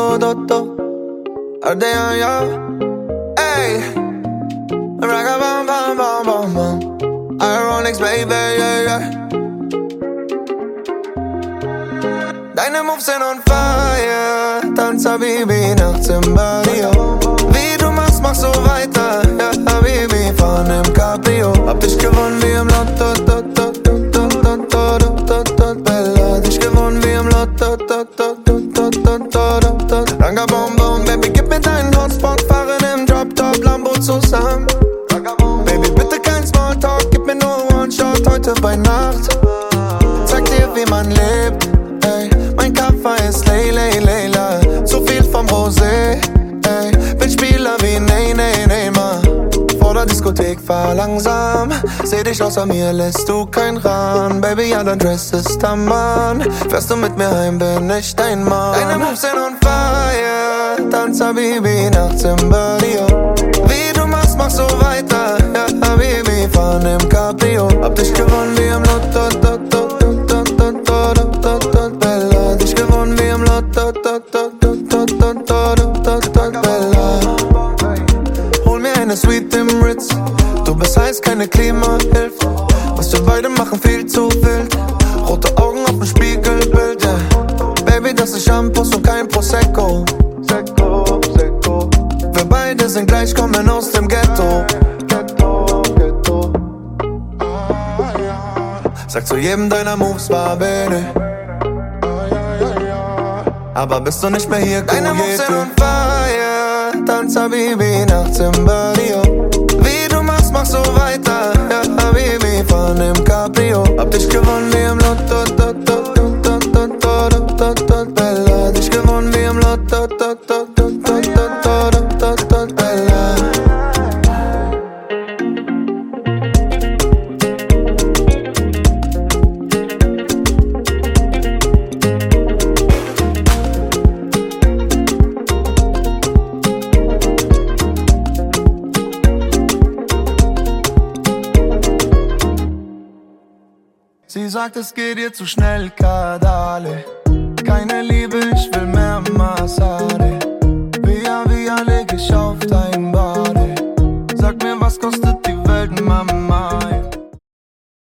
do, do, do. All day on you? Hey, rock a bum, bum, bum, bum, bum. Ironics, baby, yeah, yeah. Deine Moves sind on fire. Tanz, Habibi, nachts im Barrio. Wie du machst, machst so weiter. Mir deinen Hotspot. Fahren im Drop-Top, Lambo zusammen. Baby, bitte kein Smalltalk, gib mir nur One-Shot heute bei Nacht. Zeig dir, wie man lebt. Ey, mein Kaffer ist Lay, Lay, Layla. Zu viel vom Rosé. Ey, bin Spieler wie Ney, Ney, Neymar. Vor der Diskothek fahr langsam. Seh dich außer mir, lässt du kein Rahn. Baby, ja, dein Dress ist am Mann. Fährst du mit mir heim, bin ich dein Mann. Deine Moves sind on fire. Tanz Habibi nachts im Barrio. Wie du machst, mach so weiter. Ja, Habibi, fahren im Cabrio. Hab dich gewonnen wie im Lotto, to, to, to, to, to, to, to, to, to, Bella. Dich gewonnen wie im Lotto, to, to, to, to, to, to, to, to, to, Bella. Hol mir eine Suite im Ritz. Du bist heiß, keine Klima hilft. Was wir beide machen, viel zu wild. Rote Augen auf dem Spiegelbild, yeah. Baby, das ist Shampoos und kein Prosecco. Wir beide sind gleich, kommen aus dem Ghetto. Ghetto, Ghetto. Sag zu jedem deiner Moves Bene. Aber bist du nicht mehr hier, Deine Moves sind on fire. Tanz Habibi nachts im Barrio. Wie du machst, mach so weiter. Ja, Habibi, fahren im Cabrio. Hab dich gewonnen wie im Lotto. Sie sagt, es geht ihr zu schnell, Kadale. Keine Liebe